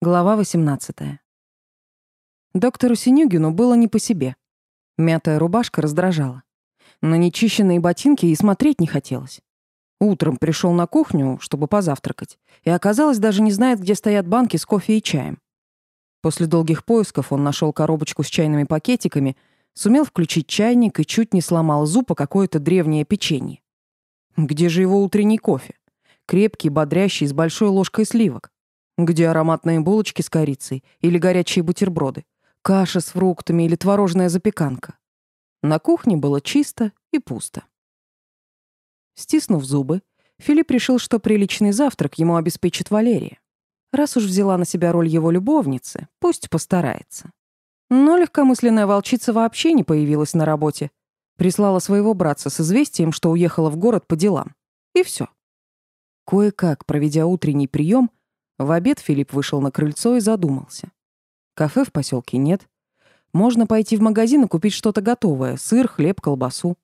Глава 18. Доктору Синюгину было не по себе. Мятая рубашка раздражала. На нечищенные ботинки и смотреть не хотелось. Утром пришел на кухню, чтобы позавтракать, и оказалось, даже не знает, где стоят банки с кофе и чаем. После долгих поисков он нашел коробочку с чайными пакетиками, сумел включить чайник и чуть не сломал зуб о какое-то древнее печенье. Где же его утренний кофе? Крепкий, бодрящий, с большой ложкой сливок. Где ароматные булочки с корицей или горячие бутерброды, каша с фруктами или творожная запеканка. На кухне было чисто и пусто. Стиснув зубы, Филипп решил, что приличный завтрак ему обеспечит Валерия. Раз уж взяла на себя роль его любовницы, пусть постарается. Но легкомысленная волчица вообще не появилась на работе. Прислала своего братца с известием, что уехала в город по делам. И все. Кое-как, проведя утренний прием, в обед Филипп вышел на крыльцо и задумался. Кафе в поселке нет. Можно пойти в магазин и купить что-то готовое: сыр, хлеб, колбасу.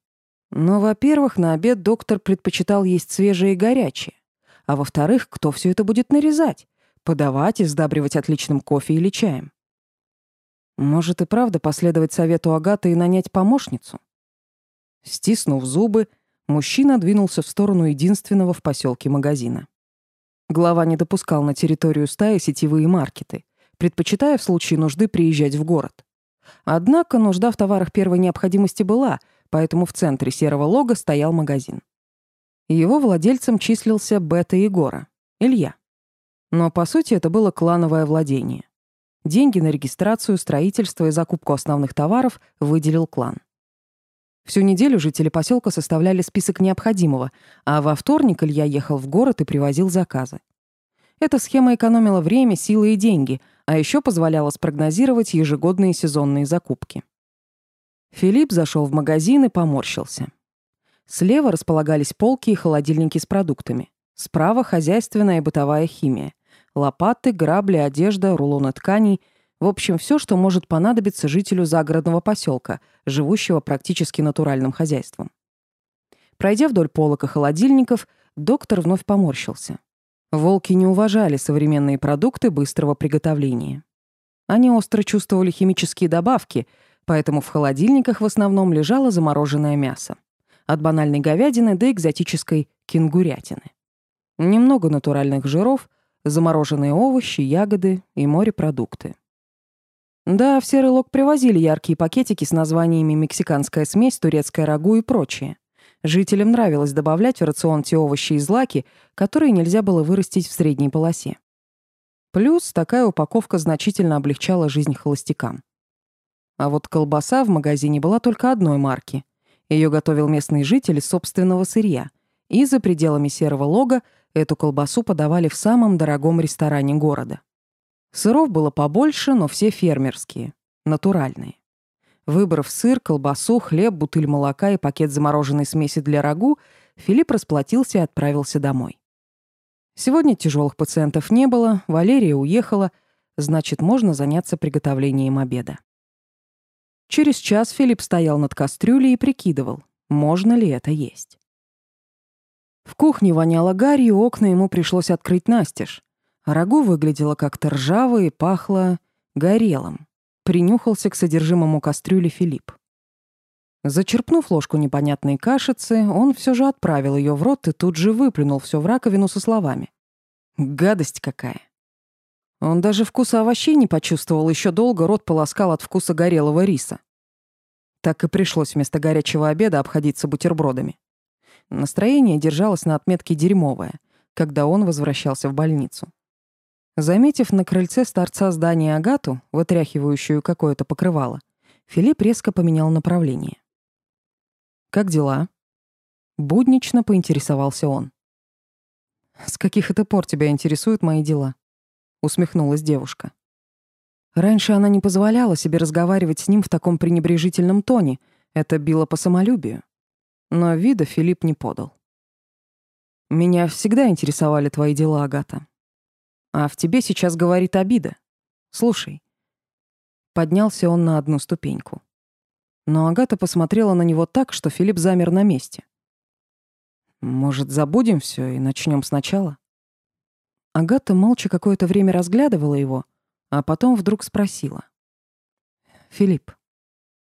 Но, во-первых, на обед доктор предпочитал есть свежее и горячее. А во-вторых, кто все это будет нарезать? Подавать и сдабривать отличным кофе или чаем? Может и правда последовать совету Агаты и нанять помощницу? Стиснув зубы, мужчина двинулся в сторону единственного в поселке магазина. Глава не допускал на территорию стаи сетевые маркеты, предпочитая в случае нужды приезжать в город. Однако нужда в товарах первой необходимости была, поэтому в центре серого лога стоял магазин. Его владельцем числился Бета Егора, Илья. Но по сути это было клановое владение. Деньги на регистрацию, строительство и закупку основных товаров выделил клан. Всю неделю жители поселка составляли список необходимого, а во вторник Илья ехал в город и привозил заказы. Эта схема экономила время, силы и деньги, а еще позволяла спрогнозировать ежегодные сезонные закупки. Филипп зашел в магазин и поморщился. Слева располагались полки и холодильники с продуктами. Справа хозяйственная и бытовая химия. Лопаты, грабли, одежда, рулоны тканей — в общем, все, что может понадобиться жителю загородного поселка, живущего практически натуральным хозяйством. Пройдя вдоль полок и холодильников, доктор вновь поморщился. Волки не уважали современные продукты быстрого приготовления. Они остро чувствовали химические добавки, поэтому в холодильниках в основном лежало замороженное мясо. От банальной говядины до экзотической кенгурятины. Немного натуральных жиров, замороженные овощи, ягоды и морепродукты. Да, в серый лог привозили яркие пакетики с названиями «мексиканская смесь», «турецкая рагу» и прочее. Жителям нравилось добавлять в рацион те овощи и злаки, которые нельзя было вырастить в средней полосе. Плюс такая упаковка значительно облегчала жизнь холостякам. А вот колбаса в магазине была только одной марки. Ее готовил местный житель из собственного сырья. И за пределами серого лога эту колбасу подавали в самом дорогом ресторане города. Сыров было побольше, но все фермерские, натуральные. Выбрав сыр, колбасу, хлеб, бутыль молока и пакет замороженной смеси для рагу, Филипп расплатился и отправился домой. Сегодня тяжелых пациентов не было, Валерия уехала, значит, можно заняться приготовлением обеда. Через час Филипп стоял над кастрюлей и прикидывал, можно ли это есть. В кухне воняло гарью, окна ему пришлось открыть настежь. Рагу выглядело как-то ржаво и пахло горелым. Принюхался к содержимому кастрюли Филипп. Зачерпнув ложку непонятной кашицы, он все же отправил ее в рот и тут же выплюнул все в раковину со словами. «Гадость какая!» Он даже вкуса овощей не почувствовал, еще долго рот полоскал от вкуса горелого риса. Так и пришлось вместо горячего обеда обходиться бутербродами. Настроение держалось на отметке «дерьмовое», когда он возвращался в больницу. Заметив на крыльце торца здания Агату, вытряхивающую какое-то покрывало, Филипп резко поменял направление. «Как дела?» Буднично поинтересовался он. «С каких это пор тебя интересуют мои дела?» Усмехнулась девушка. Раньше она не позволяла себе разговаривать с ним в таком пренебрежительном тоне. Это било по самолюбию. Но вида Филипп не подал. «Меня всегда интересовали твои дела, Агата. А в тебе сейчас говорит обида. Слушай. Поднялся он на одну ступеньку. Но Агата посмотрела на него так, что Филипп замер на месте. Может, забудем все и начнем сначала? Агата молча какое-то время разглядывала его, а потом вдруг спросила. «Филипп,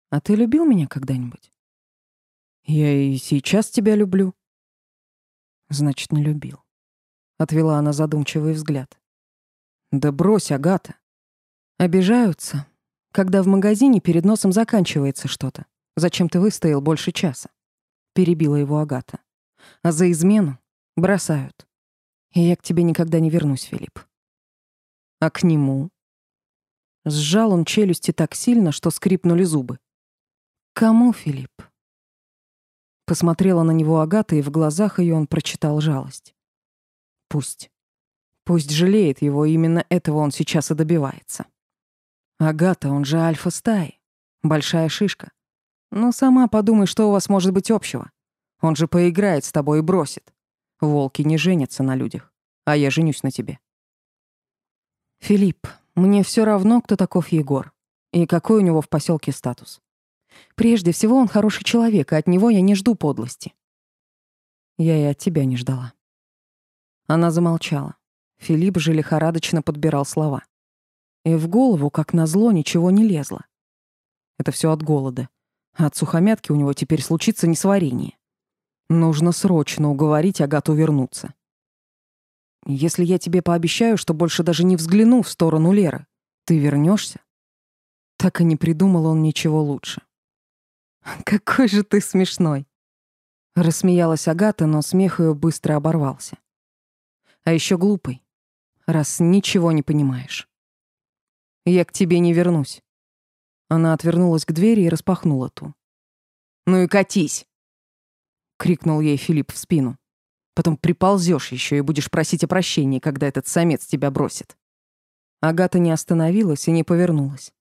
а ты любил меня когда-нибудь?» «Я и сейчас тебя люблю». «Значит, не любил». Отвела она задумчивый взгляд. «Да брось, Агата». Обижаются, когда в магазине перед носом заканчивается что-то. Зачем ты выстоял больше часа? Перебила его Агата. А за измену бросают. И я к тебе никогда не вернусь, Филипп. А к нему? Сжал он челюсти так сильно, что скрипнули зубы. Кому, Филипп? Посмотрела на него Агата, и в глазах ее он прочитал жалость. Пусть. Пусть жалеет его, именно этого он сейчас и добивается. Агата, он же альфа стаи. Большая шишка. Но сама подумай, что у вас может быть общего. Он же поиграет с тобой и бросит. Волки не женятся на людях, а я женюсь на тебе. Филипп, мне все равно, кто таков Егор и какой у него в поселке статус. Прежде всего, он хороший человек, и от него я не жду подлости. Я и от тебя не ждала. Она замолчала. Филипп же лихорадочно подбирал слова. И в голову, как назло, ничего не лезло. Это все от голода. А от сухомятки у него теперь случится несварение. Нужно срочно уговорить Агату вернуться. Если я тебе пообещаю, что больше даже не взгляну в сторону Леры, ты вернешься? Так и не придумал он ничего лучше. Какой же ты смешной. Рассмеялась Агата, но смех ее быстро оборвался. А еще глупый, раз ничего не понимаешь. Я к тебе не вернусь. Она отвернулась к двери и распахнула ту. Ну и катись, крикнул ей Филипп в спину. Потом приползешь еще и будешь просить о прощении, когда этот самец тебя бросит. Агата не остановилась и не повернулась.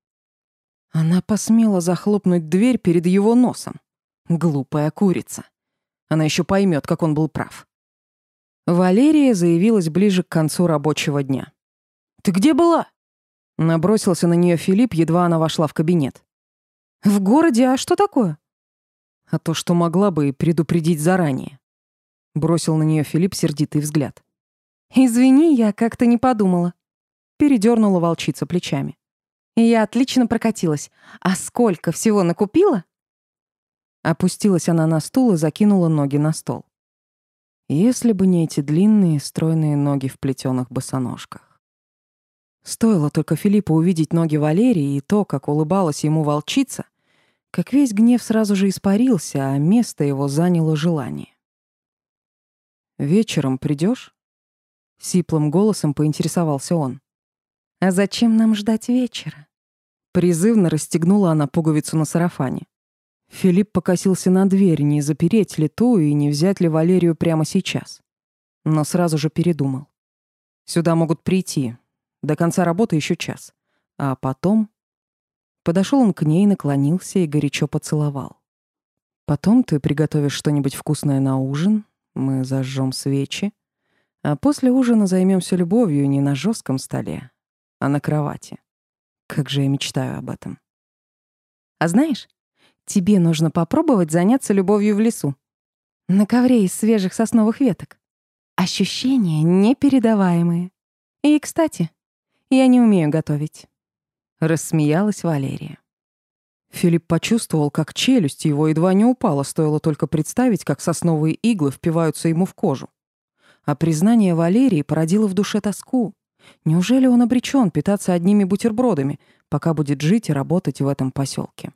Она посмела захлопнуть дверь перед его носом. Глупая курица. Она еще поймет, как он был прав. Валерия заявилась ближе к концу рабочего дня. «Ты где была?» Набросился на нее Филипп, едва она вошла в кабинет. «В городе? А что такое?» «А то, что могла бы и предупредить заранее». Бросил на нее Филипп сердитый взгляд. «Извини, я как-то не подумала». Передернула волчица плечами. «Я отлично прокатилась. А сколько всего накупила?» Опустилась она на стул и закинула ноги на стол. Если бы не эти длинные, стройные ноги в плетеных босоножках. Стоило только Филиппу увидеть ноги Валерии и то, как улыбалась ему волчица, как весь гнев сразу же испарился, а место его заняло желание. «Вечером придешь? Сиплым голосом поинтересовался он. «А зачем нам ждать вечера?» Призывно расстегнула она пуговицу на сарафане. Филипп покосился на дверь, не запереть ли ту и не взять ли Валерию прямо сейчас. Но сразу же передумал. «Сюда могут прийти, до конца работы еще час. А потом... Подошел он к ней, наклонился и горячо поцеловал. Потом ты приготовишь что-нибудь вкусное на ужин, мы зажжем свечи, а после ужина займемся любовью не на жестком столе, а на кровати. Как же я мечтаю об этом. А знаешь, тебе нужно попробовать заняться любовью в лесу. На ковре из свежих сосновых веток. Ощущения непередаваемые. И, кстати, я не умею готовить. Рассмеялась Валерия. Филипп почувствовал, как челюсть его едва не упала, стоило только представить, как сосновые иглы впиваются ему в кожу. А признание Валерии породило в душе тоску. Неужели он обречен питаться одними бутербродами, пока будет жить и работать в этом поселке?